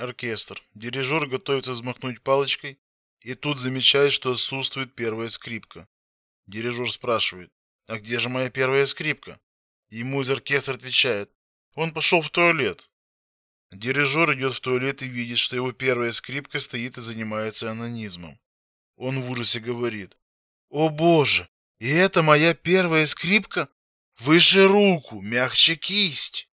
Оркестр. Дирижер готовится взмахнуть палочкой, и тут замечает, что отсутствует первая скрипка. Дирижер спрашивает, а где же моя первая скрипка? Ему из оркестра отвечает, он пошел в туалет. Дирижер идет в туалет и видит, что его первая скрипка стоит и занимается анонизмом. Он в ужасе говорит, о боже, и это моя первая скрипка? Выше руку, мягче кисть.